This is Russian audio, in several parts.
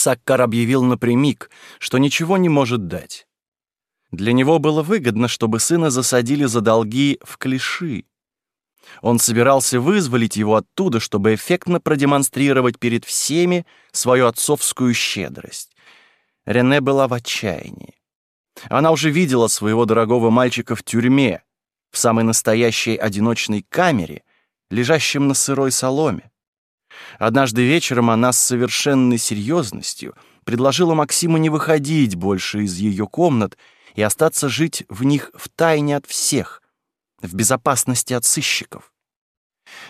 Саккар объявил напрямик, что ничего не может дать. Для него было выгодно, чтобы сына засадили за долги в клиши. Он собирался вызволить его оттуда, чтобы эффектно продемонстрировать перед всеми свою отцовскую щедрость. Рене была в отчаянии. Она уже видела своего дорогого мальчика в тюрьме, в самой настоящей одиночной камере, лежащем на сырой соломе. Однажды вечером она с совершенной серьезностью предложила Максиму не выходить больше из ее комнат и остаться жить в них в тайне от всех, в безопасности от сыщиков.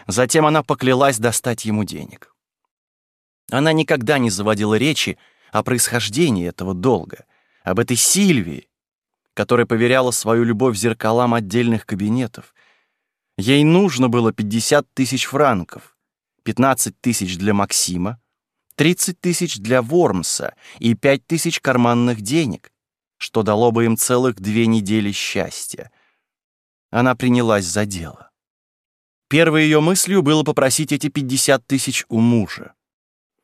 Затем она поклялась достать ему денег. Она никогда не заводила речи о происхождении этого долга, об этой Сильвии, которая поверяла свою любовь зеркалам отдельных кабинетов. Ей нужно было 50 тысяч франков, 15 тысяч для Максима, 30 тысяч для Вормса и 5 тысяч карманных денег, что дало бы им целых две недели счастья. Она принялась за дело. Первой ее мыслью было попросить эти 50 тысяч у мужа.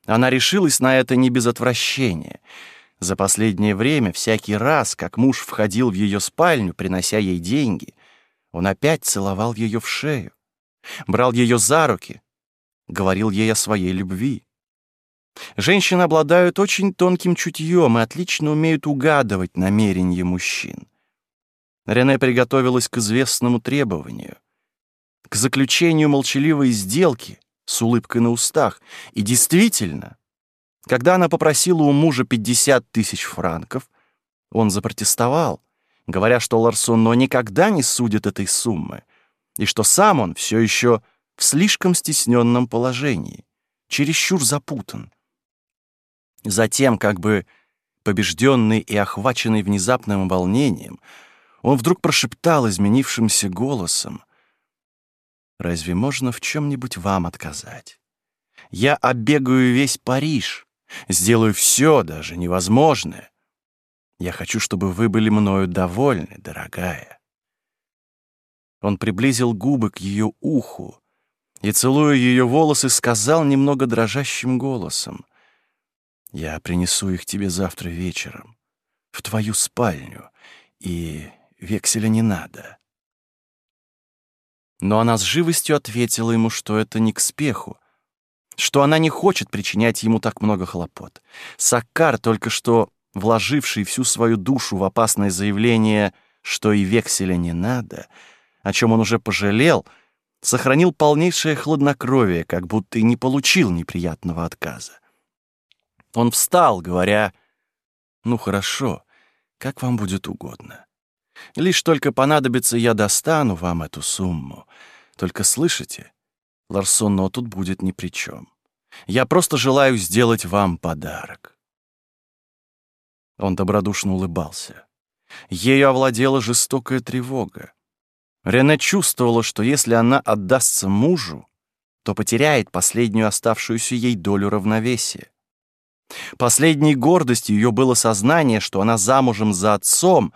Она решилась на это не без отвращения. За последнее время, всякий раз, как муж входил в ее спальню, принося ей деньги, он опять целовал ее в шею, брал ее за руки, говорил ей о своей любви. Женщины обладают очень тонким чутьем и отлично умеют угадывать намерения мужчин. Рене приготовилась к известному требованию, к заключению молчаливой сделки с улыбкой на устах. И действительно, когда она попросила у мужа 50 тысяч франков, он запротестовал, говоря, что Ларсоно никогда не судит этой суммы, и что сам он все еще в слишком стесненном положении, чересчур запутан. Затем, как бы побежденный и охваченный внезапным волнением, он вдруг прошептал изменившимся голосом, «Разве можно в чем-нибудь вам отказать? Я оббегаю весь Париж, сделаю все, даже невозможное. Я хочу, чтобы вы были мною довольны, дорогая». Он приблизил губы к ее уху, и, целуя ее волосы, сказал немного дрожащим голосом, «Я принесу их тебе завтра вечером, в твою спальню, и векселя не надо». Но она с живостью ответила ему, что это не к спеху, что она не хочет причинять ему так много хлопот. Саккар, только что вложивший всю свою душу в опасное заявление, что и векселя не надо, о чем он уже пожалел — сохранил полнейшее хладнокровие, как будто и не получил неприятного отказа. Он встал, говоря, «Ну хорошо, как вам будет угодно. Лишь только понадобится, я достану вам эту сумму. Только слышите, Ларсоно тут будет ни при чем. Я просто желаю сделать вам подарок». Он добродушно улыбался. Ею овладела жестокая тревога. Рене чувствовала, что если она отдастся мужу, то потеряет последнюю оставшуюся ей долю равновесия. Последней гордостью ее было сознание, что она замужем за отцом,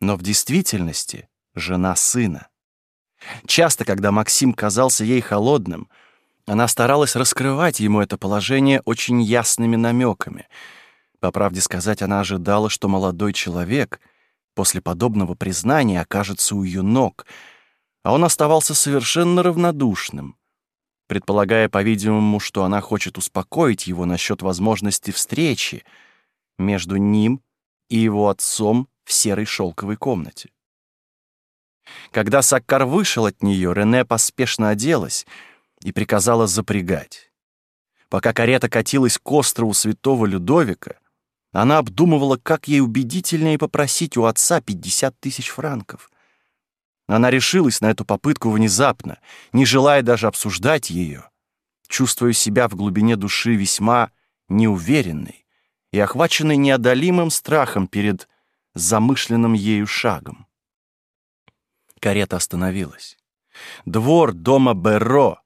но в действительности жена сына. Часто, когда Максим казался ей холодным, она старалась раскрывать ему это положение очень ясными намеками. По правде сказать, она ожидала, что молодой человек — после подобного признания окажется у ее ног, а он оставался совершенно равнодушным, предполагая, по-видимому, что она хочет успокоить его насчет возможности встречи между ним и его отцом в серой шелковой комнате. Когда Саккар вышел от нее, Рене поспешно оделась и приказала запрягать. Пока карета катилась к острову Святого Людовика, она обдумывала, как ей убедительнее попросить у отца 50 тысяч франков. Она решилась на эту попытку внезапно, не желая даже обсуждать ее, чувствуя себя в глубине души весьма неуверенной и охваченной неодолимым страхом перед замышленным ею шагом. Карета остановилась. Двор дома Берро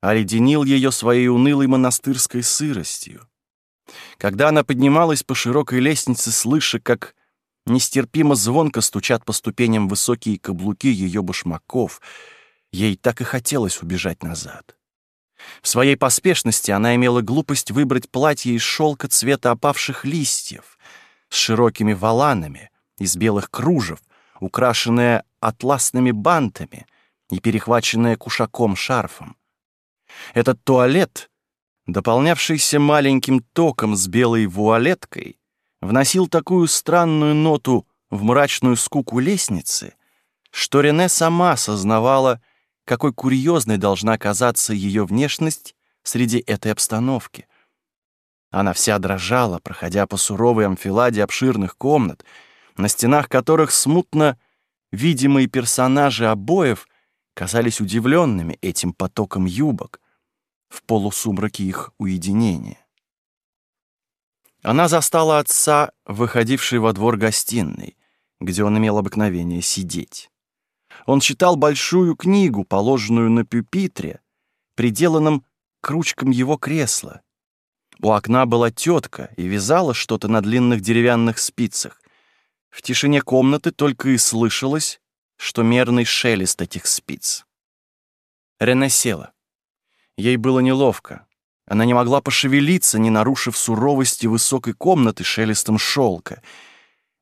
оледенил ее своей унылой монастырской сыростью. Когда она поднималась по широкой лестнице, слыша, как нестерпимо звонко стучат по ступеням высокие каблуки ее башмаков, ей так и хотелось убежать назад. В своей поспешности она имела глупость выбрать платье из шелка цвета опавших листьев с широкими воланами из белых кружев, украшенное атласными бантами и перехваченное кушаком шарфом. Этот туалет, дополнявшийся маленьким током с белой вуалеткой, вносил такую странную ноту в мрачную скуку лестницы, что Рене сама сознавала, какой курьезной должна казаться ее внешность среди этой обстановки. Она вся дрожала, проходя по суровой амфиладе обширных комнат, на стенах которых смутно видимые персонажи обоев казались удивленными этим потоком юбок в полусумраке их уединения. Она застала отца, выходивший во двор гостиной, где он имел обыкновение сидеть. Он читал большую книгу, положенную на пюпитре, приделанном к ручкам его кресла. У окна была тетка и вязала что-то на длинных деревянных спицах. В тишине комнаты только и слышалось, что мерный шелест этих спиц. Рене села. Ей было неловко. Она не могла пошевелиться, не нарушив суровости высокой комнаты шелестом шелка —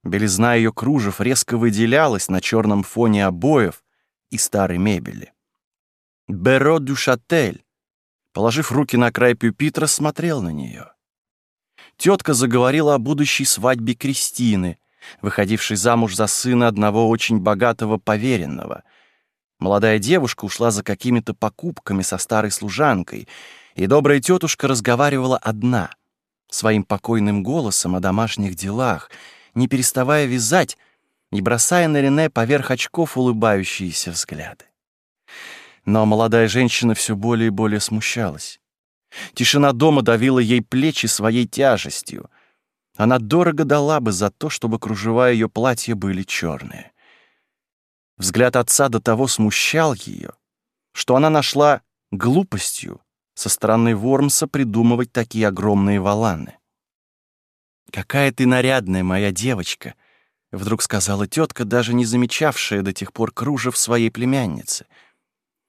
Белизна ее кружев резко выделялась на черном фоне обоев и старой мебели. Беро дю Шатель, положив руки на край пюпитра, смотрел на нее. Тетка заговорила о будущей свадьбе Кристины, выходившей замуж за сына одного очень богатого поверенного. Молодая девушка ушла за какими-то покупками со старой служанкой, и добрая тетушка разговаривала одна, своим покойным голосом о домашних делах — не переставая вязать и бросая на Рене поверх очков улыбающиеся взгляды. Но молодая женщина все более и более смущалась. Тишина дома давила ей плечи своей тяжестью. Она дорого дала бы за то, чтобы кружева ее платья были черные. Взгляд отца до того смущал ее, что она нашла глупостью со стороны Вормса придумывать такие огромные валаны. «Какая ты нарядная, моя девочка!» — вдруг сказала тетка, даже не замечавшая до тех пор кружев своей племянницы.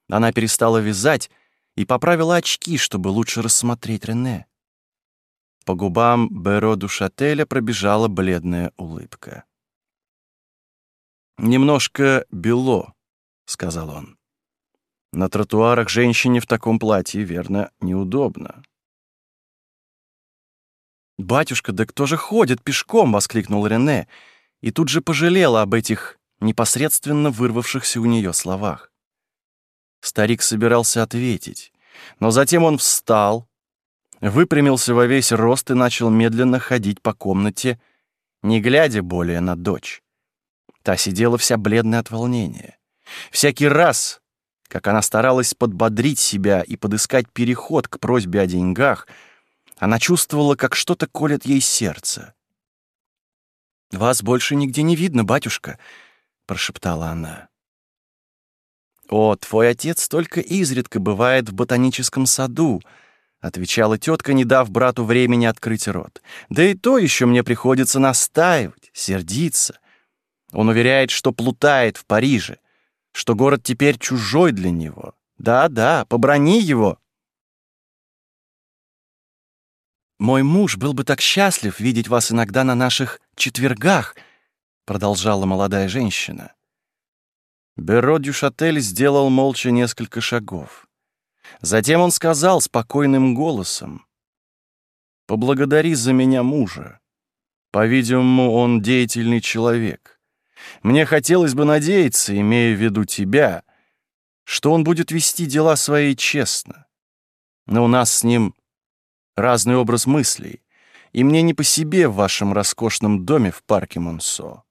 Она перестала вязать и поправила очки, чтобы лучше рассмотреть Рене. По губам Беро Душателя пробежала бледная улыбка. «Немножко бело», — сказал он. «На тротуарах женщине в таком платье, верно, неудобно». «Батюшка, да кто же ходит пешком?» — воскликнул Рене, и тут же пожалела об этих непосредственно вырвавшихся у нее словах. Старик собирался ответить, но затем он встал, выпрямился во весь рост и начал медленно ходить по комнате, не глядя более на дочь. Та сидела вся бледная от волнения. Всякий раз, как она старалась подбодрить себя и подыскать переход к просьбе о деньгах — она чувствовала, как что-то колет ей сердце. «Вас больше нигде не видно, батюшка», — прошептала она. «О, твой отец только изредка бывает в ботаническом саду», — отвечала тетка, не дав брату времени открыть рот. «Да и то еще мне приходится настаивать, сердиться. Он уверяет, что плутает в Париже, что город теперь чужой для него. Да-да, поброни его». «Мой муж был бы так счастлив видеть вас иногда на наших четвергах», — продолжала молодая женщина. Беро Дюшатель сделал молча несколько шагов. Затем он сказал спокойным голосом, «Поблагодари за меня мужа. По-видимому, он деятельный человек. Мне хотелось бы надеяться, имея в виду тебя, что он будет вести дела свои честно. Но у нас с ним разный образ мыслей, и мне не по себе в вашем роскошном доме в парке Монсо.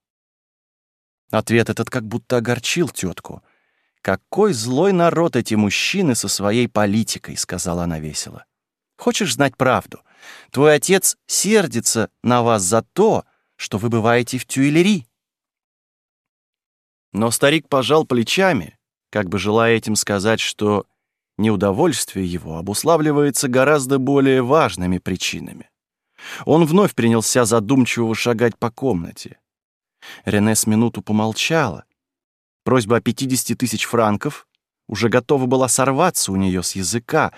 Ответ этот как будто огорчил тетку. «Какой злой народ эти мужчины со своей политикой», — сказала она весело. «Хочешь знать правду? Твой отец сердится на вас за то, что вы бываете в Тюильри». Но старик пожал плечами, как бы желая этим сказать, что Неудовольствие его обуславливается гораздо более важными причинами. Он вновь принялся задумчиво шагать по комнате. Рене с минуту помолчала. Просьба о 50 тысяч франков уже готова была сорваться у нее с языка,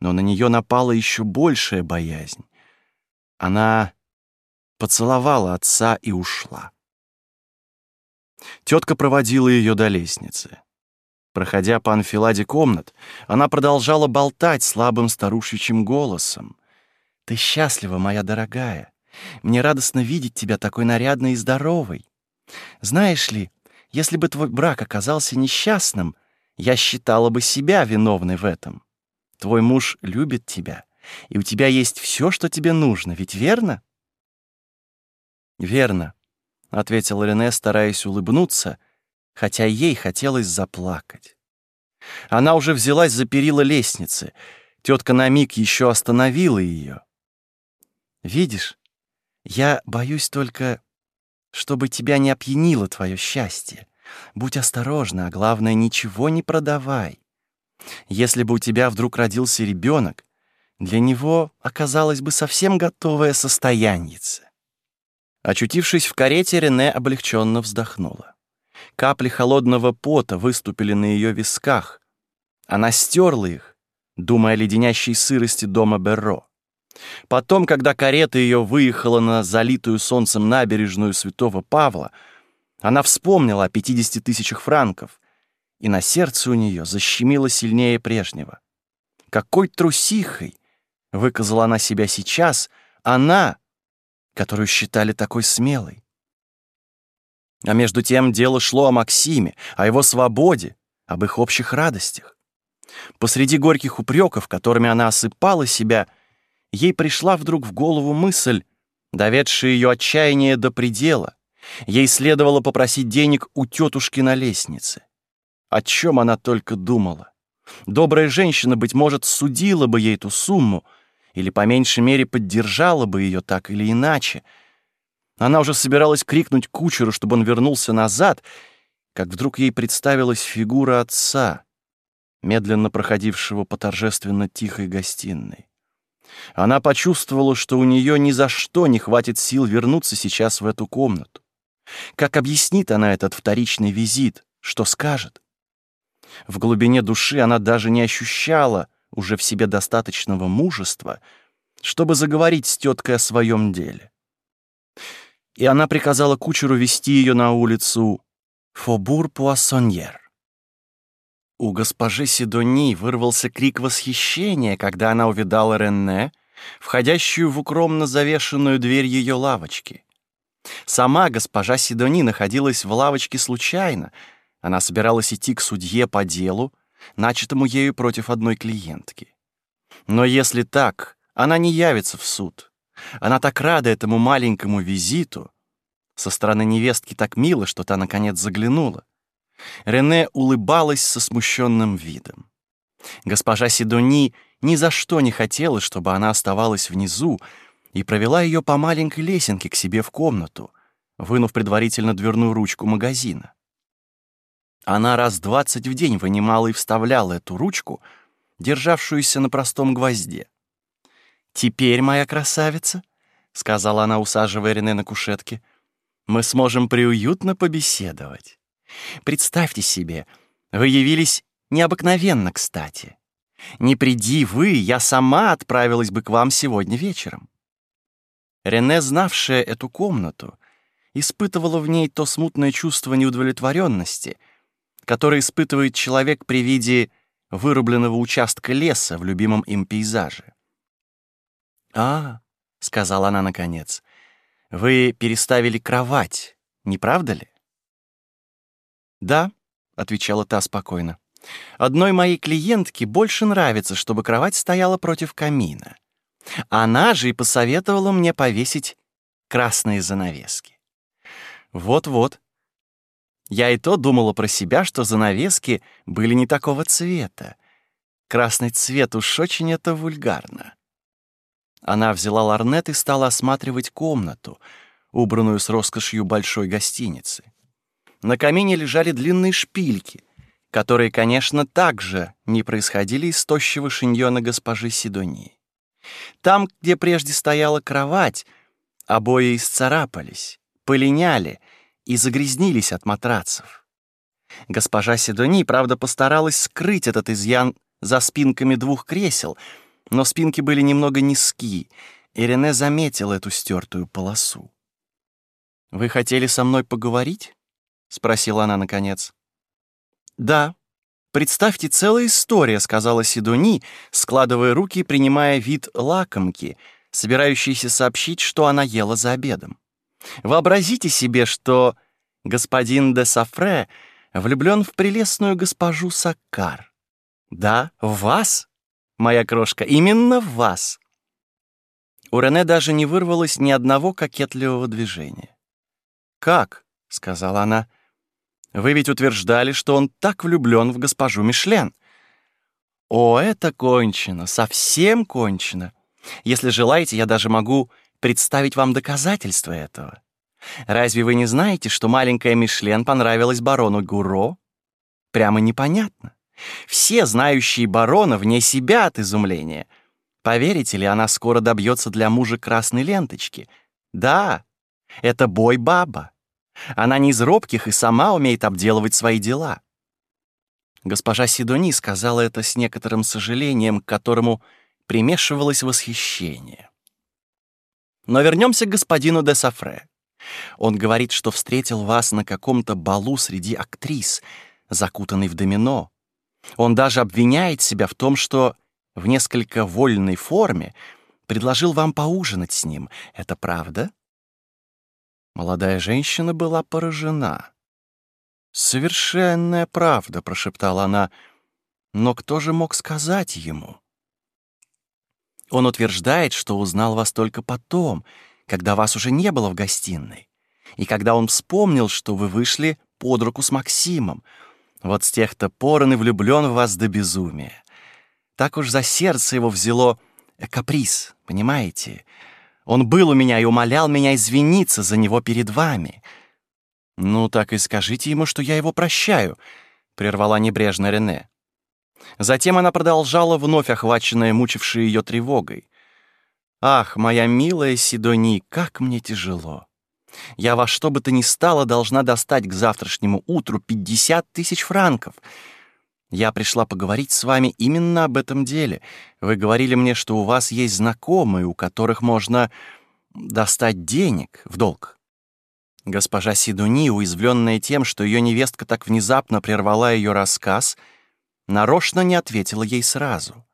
но на нее напала еще большая боязнь. Она поцеловала отца и ушла. Тетка проводила ее до лестницы. Проходя по анфиладе комнат, она продолжала болтать слабым старушечьим голосом. «Ты счастлива, моя дорогая. Мне радостно видеть тебя такой нарядной и здоровой. Знаешь ли, если бы твой брак оказался несчастным, я считала бы себя виновной в этом. Твой муж любит тебя, и у тебя есть все, что тебе нужно, ведь верно?» «Верно», — ответила Рене, стараясь улыбнуться, хотя ей хотелось заплакать. Она уже взялась за перила лестницы. Тетка на миг еще остановила ее. «Видишь, я боюсь только, чтобы тебя не опьянило твое счастье. Будь осторожна, а главное, ничего не продавай. Если бы у тебя вдруг родился ребенок, для него оказалось бы совсем готовое состояннице. Очутившись в карете, Рене облегченно вздохнула. Капли холодного пота выступили на ее висках. Она стерла их, думая о леденящей сырости дома Берро. Потом, когда карета ее выехала на залитую солнцем набережную Святого Павла, она вспомнила о 50 тысячах франков, и на сердце у нее защемило сильнее прежнего. Какой трусихой выказала она себя сейчас, она, которую считали такой смелой. А между тем дело шло о Максиме, о его свободе, об их общих радостях. Посреди горьких упреков, которыми она осыпала себя, ей пришла вдруг в голову мысль, доведшая ее отчаяние до предела. Ей следовало попросить денег у тетушки на лестнице. О чем она только думала. Добрая женщина, быть может, судила бы ей эту сумму или, по меньшей мере, поддержала бы ее так или иначе. Она уже собиралась крикнуть кучеру, чтобы он вернулся назад, как вдруг ей представилась фигура отца, медленно проходившего по торжественно тихой гостиной. Она почувствовала, что у нее ни за что не хватит сил вернуться сейчас в эту комнату. Как объяснит она этот вторичный визит? Что скажет? В глубине души она даже не ощущала уже в себе достаточного мужества, чтобы заговорить с теткой о своем деле. И она приказала кучеру вести ее на улицу Фобур-Пуассоньер. У госпожи Сидони вырвался крик восхищения, когда она увидала Ренне, входящую в укромно завешенную дверь ее лавочки. Сама госпожа Сидони находилась в лавочке случайно. Она собиралась идти к судье по делу, начатому ею против одной клиентки. Но если так, она не явится в суд. Она так рада этому маленькому визиту. Со стороны невестки так мило, что та, наконец, заглянула. Рене улыбалась со смущенным видом. Госпожа Сидони ни за что не хотела, чтобы она оставалась внизу, и провела ее по маленькой лесенке к себе в комнату, вынув предварительно дверную ручку магазина. Она раз двадцать в день вынимала и вставляла эту ручку, державшуюся на простом гвозде. «Теперь, моя красавица», — сказала она, усаживая Рене на кушетке, — «мы сможем приуютно побеседовать». Представьте себе, вы явились необыкновенно кстати. Не приди вы, я сама отправилась бы к вам сегодня вечером. Рене, знавшая эту комнату, испытывала в ней то смутное чувство неудовлетворенности, которое испытывает человек при виде вырубленного участка леса в любимом им пейзаже. «А, — сказала она наконец, — вы переставили кровать, не правда ли?» «Да», — отвечала та спокойно. «Одной моей клиентке больше нравится, чтобы кровать стояла против камина. Она же и посоветовала мне повесить красные занавески». «Вот-вот», я и то думала про себя, что занавески были не такого цвета. Красный цвет уж очень это вульгарно. Она взяла ларнет и стала осматривать комнату, убранную с роскошью большой гостиницы. На камине лежали длинные шпильки, которые, конечно, также не происходили из тощего шиньона госпожи Сидонии. Там, где прежде стояла кровать, обои исцарапались, полиняли и загрязнились от матрацев. Госпожа Сидони, правда, постаралась скрыть этот изъян за спинками двух кресел, но спинки были немного низки, и Рене заметил эту стертую полосу. «Вы хотели со мной поговорить?» — спросила она наконец. «Да. Представьте, целая история», — сказала Сидони, складывая руки и принимая вид лакомки, собирающейся сообщить, что она ела за обедом. «Вообразите себе, что господин де Сафре влюблен в прелестную госпожу Саккар. Да, в вас, моя крошка, именно в вас». У Рене даже не вырвалось ни одного кокетливого движения. «Как?» — сказала она. «Вы ведь утверждали, что он так влюблен в госпожу Мишлен». «О, это кончено, совсем кончено. Если желаете, я даже могу представить вам доказательства этого. Разве вы не знаете, что маленькая Мишлен понравилась барону Гуро? Прямо непонятно. Все знающие барона вне себя от изумления. Поверите ли, она скоро добьется для мужа красной ленточки? Да, это бой-баба. Она не из робких и сама умеет обделывать свои дела. Госпожа Сидони сказала это с некоторым сожалением, к которому примешивалось восхищение. Но вернемся к господину де Сафре. Он говорит, что встретил вас на каком-то балу среди актрис, закутанный в домино. Он даже обвиняет себя в том, что в несколько вольной форме предложил вам поужинать с ним. Это правда? Молодая женщина была поражена. «Совершенная правда», — прошептала она. «Но кто же мог сказать ему?» Он утверждает, что узнал вас только потом, когда вас уже не было в гостиной, и когда он вспомнил, что вы вышли под руку с Максимом. Вот с тех-то пор он и влюблен в вас до безумия. Так уж за сердце его взяло каприз, понимаете? Он был у меня и умолял меня извиниться за него перед вами. Ну, так и скажите ему, что я его прощаю, прервала небрежно Рене. Затем она продолжала, вновь охваченная мучившей ее тревогой. «Ах, моя милая Сидони, как мне тяжело! Я во что бы то ни стало должна достать к завтрашнему утру пятьдесят тысяч франков. Я пришла поговорить с вами именно об этом деле. Вы говорили мне, что у вас есть знакомые, у которых можно достать денег в долг. Госпожа Сидуни, уязвленная тем, что ее невестка так внезапно прервала ее рассказ, нарочно не ответила ей сразу.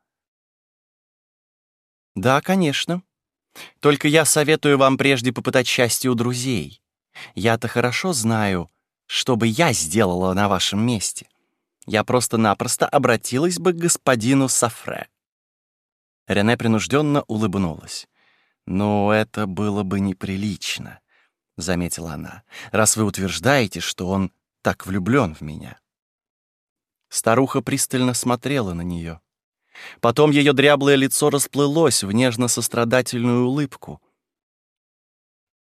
«Да, конечно. Только я советую вам прежде попытать счастье у друзей. Я-то хорошо знаю, что бы я сделала на вашем месте я просто-напросто обратилась бы к господину Сафре. Рене принужденно улыбнулась. «Но это было бы неприлично», — заметила она, «раз вы утверждаете, что он так влюблен в меня». Старуха пристально смотрела на нее. Потом ее дряблое лицо расплылось в нежно-сострадательную улыбку.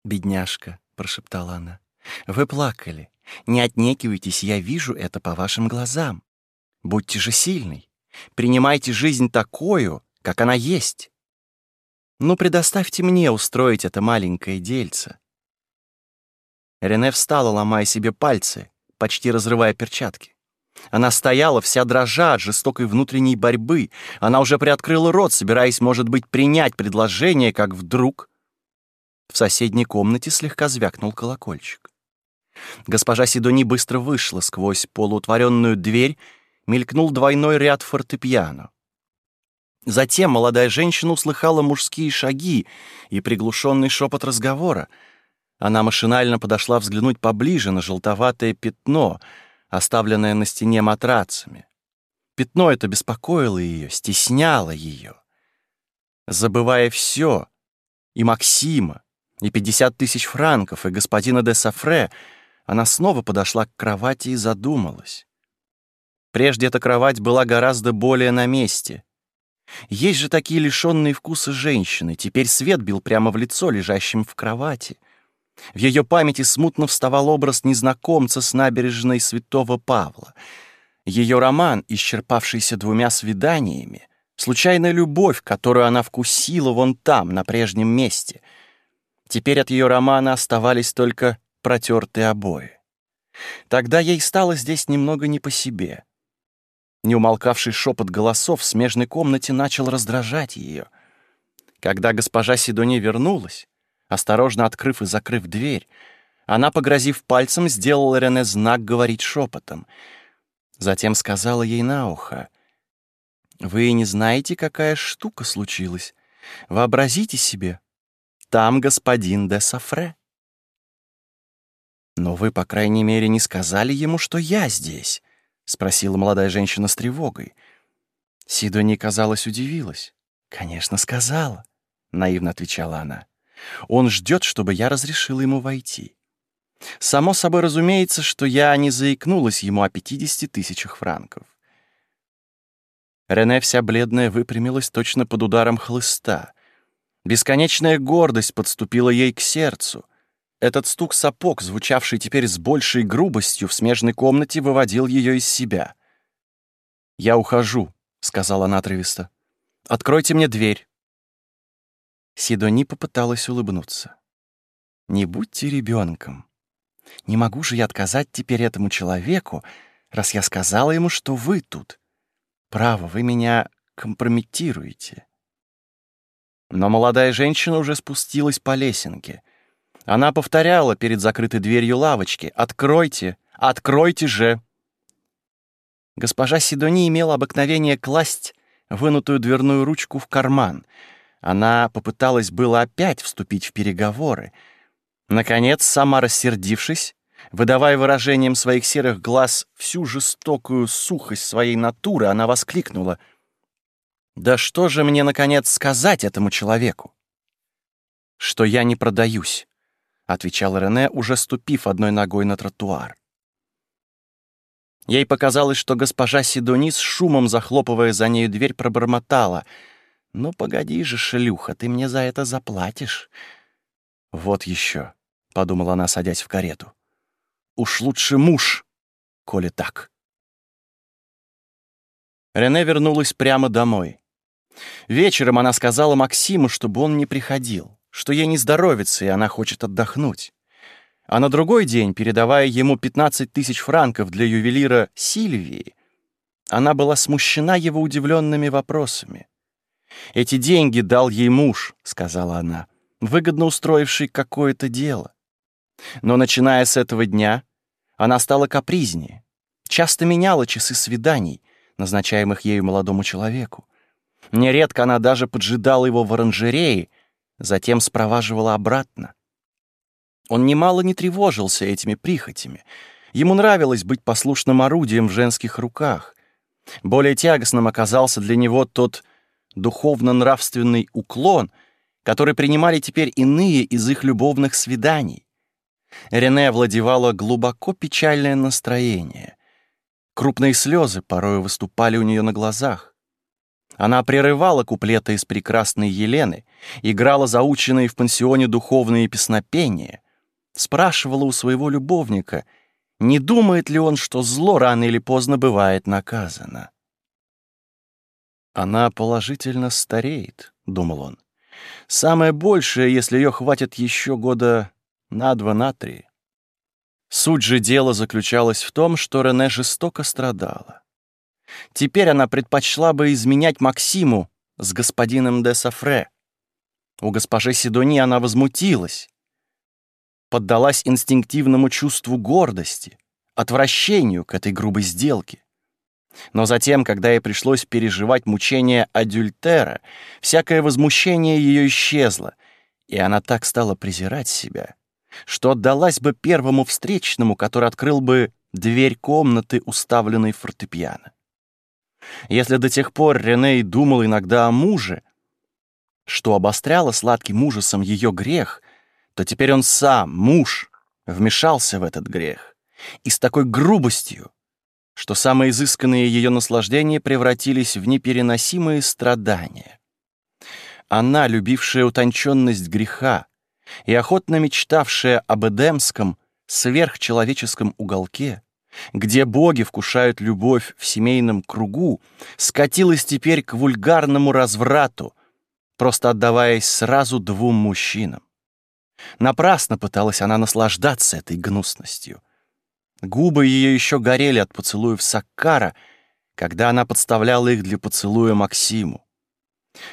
«Бедняжка», — прошептала она, — «вы плакали. Не отнекивайтесь, я вижу это по вашим глазам. Будьте же сильной. Принимайте жизнь такую, как она есть. Ну, предоставьте мне устроить это маленькое дельце. Рене встала, ломая себе пальцы, почти разрывая перчатки. Она стояла, вся дрожа от жестокой внутренней борьбы. Она уже приоткрыла рот, собираясь, может быть, принять предложение, как вдруг... В соседней комнате слегка звякнул колокольчик. Госпожа Сидони быстро вышла сквозь полуутворенную дверь, мелькнул двойной ряд фортепиано. Затем молодая женщина услыхала мужские шаги и приглушенный шепот разговора. Она машинально подошла взглянуть поближе на желтоватое пятно, оставленное на стене матрацами. Пятно это беспокоило ее, стесняло ее. Забывая все, и Максима, и пятьдесят тысяч франков, и господина де Сафре, она снова подошла к кровати и задумалась. Прежде эта кровать была гораздо более на месте. Есть же такие лишенные вкуса женщины. Теперь свет бил прямо в лицо лежащим в кровати. В ее памяти смутно вставал образ незнакомца с набережной Святого Павла. Ее роман, исчерпавшийся двумя свиданиями, случайная любовь, которую она вкусила вон там, на прежнем месте. Теперь от ее романа оставались только протертые обои. Тогда ей стало здесь немного не по себе. Неумолкавший шепот голосов в смежной комнате начал раздражать ее. Когда госпожа Сидони вернулась, осторожно открыв и закрыв дверь, она, погрозив пальцем, сделала Рене знак говорить шепотом. Затем сказала ей на ухо. «Вы не знаете, какая штука случилась? Вообразите себе, там господин де Сафре». «Но вы, по крайней мере, не сказали ему, что я здесь», — спросила молодая женщина с тревогой. Сидони, казалось, удивилась. «Конечно, сказала», — наивно отвечала она. «Он ждет, чтобы я разрешила ему войти. Само собой разумеется, что я не заикнулась ему о пятидесяти тысячах франков». Рене вся бледная выпрямилась точно под ударом хлыста. Бесконечная гордость подступила ей к сердцу — этот стук сапог, звучавший теперь с большей грубостью в смежной комнате, выводил ее из себя. «Я ухожу», — сказала она отрывисто. «Откройте мне дверь». Сидони попыталась улыбнуться. «Не будьте ребенком. Не могу же я отказать теперь этому человеку, раз я сказала ему, что вы тут. Право, вы меня компрометируете». Но молодая женщина уже спустилась по лесенке — она повторяла перед закрытой дверью лавочки «Откройте! Откройте же!» Госпожа Сидони имела обыкновение класть вынутую дверную ручку в карман. Она попыталась было опять вступить в переговоры. Наконец, сама рассердившись, выдавая выражением своих серых глаз всю жестокую сухость своей натуры, она воскликнула «Да что же мне, наконец, сказать этому человеку?» «Что я не продаюсь, — отвечал Рене, уже ступив одной ногой на тротуар. Ей показалось, что госпожа Сидони с шумом, захлопывая за нею дверь, пробормотала. «Ну, погоди же, шлюха, ты мне за это заплатишь». «Вот еще», — подумала она, садясь в карету. «Уж лучше муж, коли так». Рене вернулась прямо домой. Вечером она сказала Максиму, чтобы он не приходил что ей не здоровится, и она хочет отдохнуть. А на другой день, передавая ему 15 тысяч франков для ювелира Сильвии, она была смущена его удивленными вопросами. «Эти деньги дал ей муж», — сказала она, выгодно устроивший какое-то дело. Но, начиная с этого дня, она стала капризнее, часто меняла часы свиданий, назначаемых ею молодому человеку. Нередко она даже поджидала его в оранжерее, затем спроваживала обратно. Он немало не тревожился этими прихотями. Ему нравилось быть послушным орудием в женских руках. Более тягостным оказался для него тот духовно-нравственный уклон, который принимали теперь иные из их любовных свиданий. Рене овладевало глубоко печальное настроение. Крупные слезы порой выступали у нее на глазах. Она прерывала куплеты из прекрасной Елены, играла заученные в пансионе духовные песнопения, спрашивала у своего любовника, не думает ли он, что зло рано или поздно бывает наказано. «Она положительно стареет», — думал он. «Самое большее, если ее хватит еще года на два, на три». Суть же дела заключалась в том, что Рене жестоко страдала. Теперь она предпочла бы изменять Максиму с господином де Сафре. У госпожи Сидони она возмутилась, поддалась инстинктивному чувству гордости, отвращению к этой грубой сделке. Но затем, когда ей пришлось переживать мучения адюльтера, всякое возмущение ее исчезло, и она так стала презирать себя, что отдалась бы первому встречному, который открыл бы дверь комнаты, уставленной фортепиано. Если до тех пор Рене думал иногда о муже, что обостряло сладким ужасом ее грех, то теперь он сам, муж, вмешался в этот грех. И с такой грубостью, что самые изысканные ее наслаждения превратились в непереносимые страдания. Она, любившая утонченность греха и охотно мечтавшая об эдемском, сверхчеловеческом уголке, где боги вкушают любовь в семейном кругу, скатилась теперь к вульгарному разврату, просто отдаваясь сразу двум мужчинам. Напрасно пыталась она наслаждаться этой гнусностью. Губы ее еще горели от поцелуев Саккара, когда она подставляла их для поцелуя Максиму.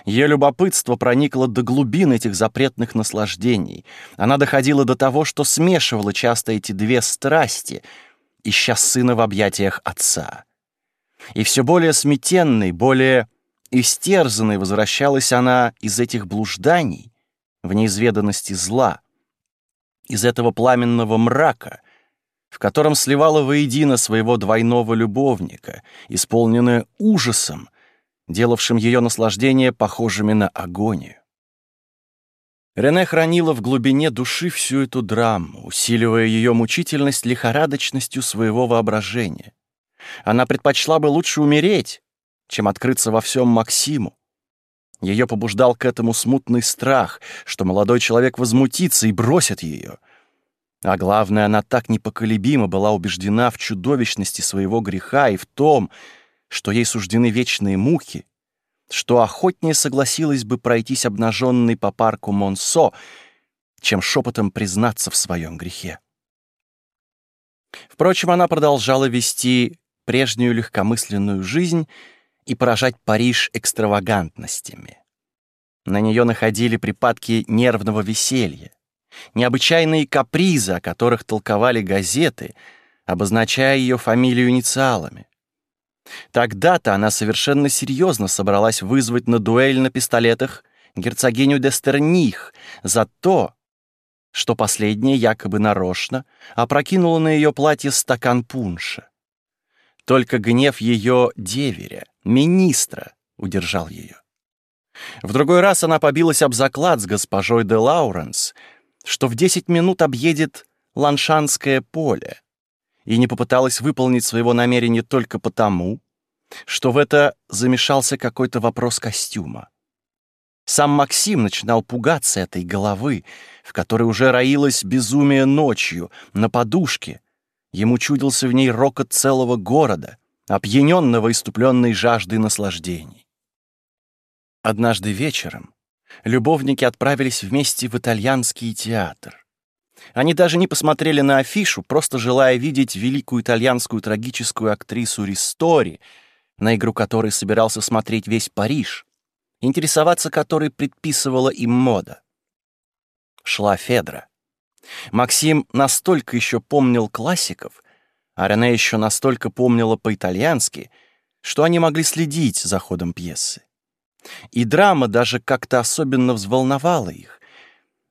Ее любопытство проникло до глубин этих запретных наслаждений. Она доходила до того, что смешивала часто эти две страсти, ища сына в объятиях отца. И все более сметенной, более истерзанной возвращалась она из этих блужданий в неизведанности зла, из этого пламенного мрака, в котором сливала воедино своего двойного любовника, исполненная ужасом, делавшим ее наслаждение похожими на агонию. Рене хранила в глубине души всю эту драму, усиливая ее мучительность лихорадочностью своего воображения. Она предпочла бы лучше умереть, чем открыться во всем Максиму. Ее побуждал к этому смутный страх, что молодой человек возмутится и бросит ее. А главное, она так непоколебимо была убеждена в чудовищности своего греха и в том, что ей суждены вечные муки, что охотнее согласилась бы пройтись обнаженной по парку Монсо, чем шепотом признаться в своем грехе. Впрочем, она продолжала вести прежнюю легкомысленную жизнь и поражать Париж экстравагантностями. На нее находили припадки нервного веселья, необычайные капризы, о которых толковали газеты, обозначая ее фамилию инициалами. Тогда-то она совершенно серьезно собралась вызвать на дуэль на пистолетах герцогиню Дестерних за то, что последняя якобы нарочно опрокинула на ее платье стакан пунша. Только гнев ее деверя, министра, удержал ее. В другой раз она побилась об заклад с госпожой де Лауренс, что в десять минут объедет Ланшанское поле, и не попыталась выполнить своего намерения только потому, что в это замешался какой-то вопрос костюма. Сам Максим начинал пугаться этой головы, в которой уже роилось безумие ночью, на подушке. Ему чудился в ней рокот целого города, опьяненного иступленной жаждой наслаждений. Однажды вечером любовники отправились вместе в итальянский театр. Они даже не посмотрели на афишу, просто желая видеть великую итальянскую трагическую актрису Ристори, на игру которой собирался смотреть весь Париж, интересоваться которой предписывала им мода. Шла Федра. Максим настолько еще помнил классиков, а Рене еще настолько помнила по-итальянски, что они могли следить за ходом пьесы. И драма даже как-то особенно взволновала их.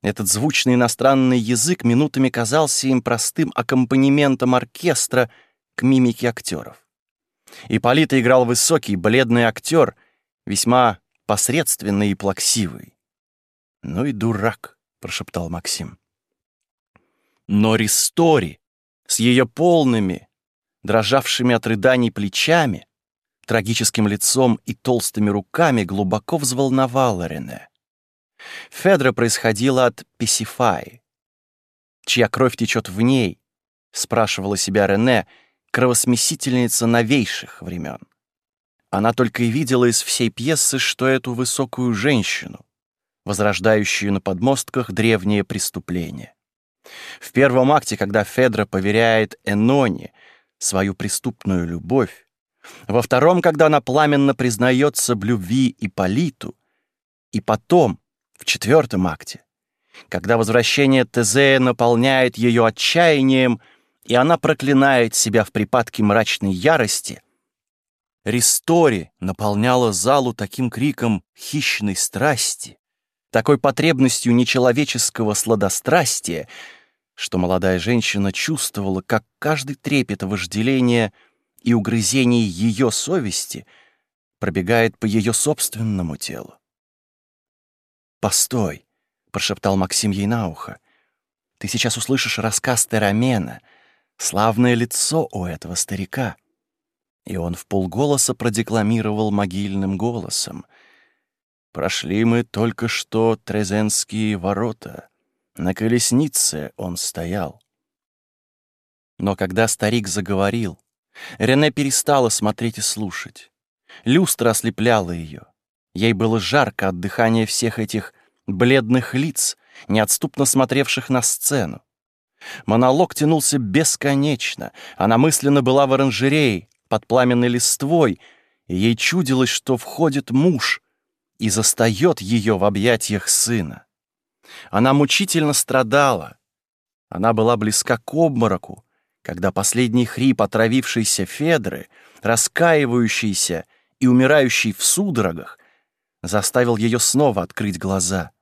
Этот звучный иностранный язык минутами казался им простым аккомпанементом оркестра к мимике актеров. Ипполита играл высокий, бледный актер, весьма посредственный и плаксивый. «Ну и дурак», — прошептал Максим. Но Ристори с ее полными, дрожавшими от рыданий плечами, трагическим лицом и толстыми руками глубоко взволновала Рене. Федра происходила от Писифаи. Чья кровь течет в ней, спрашивала себя Рене, кровосмесительница новейших времен. Она только и видела из всей пьесы, что эту высокую женщину, возрождающую на подмостках древние преступления. В первом акте, когда Федра поверяет Эноне свою преступную любовь, во втором, когда она пламенно признается в любви и Политу, и потом, в четвертом акте, когда возвращение Тезея наполняет ее отчаянием, и она проклинает себя в припадке мрачной ярости, Ристори наполняла залу таким криком хищной страсти, такой потребностью нечеловеческого сладострастия, что молодая женщина чувствовала, как каждый трепет вожделения и угрызений ее совести пробегает по ее собственному телу. «Постой», — прошептал Максим ей на ухо. «Ты сейчас услышишь рассказ Терамена, славное лицо у этого старика». И он в полголоса продекламировал могильным голосом. «Прошли мы только что Трезенские ворота. На колеснице он стоял». Но когда старик заговорил, Рене перестала смотреть и слушать. Люстра ослепляла ее. Ей было жарко от дыхания всех этих бледных лиц, неотступно смотревших на сцену. Монолог тянулся бесконечно. Она мысленно была в оранжерее, под пламенной листвой, и ей чудилось, что входит муж и застает ее в объятиях сына. Она мучительно страдала. Она была близка к обмороку, когда последний хрип отравившейся Федры, раскаивающийся и умирающий в судорогах, заставил ее снова открыть глаза —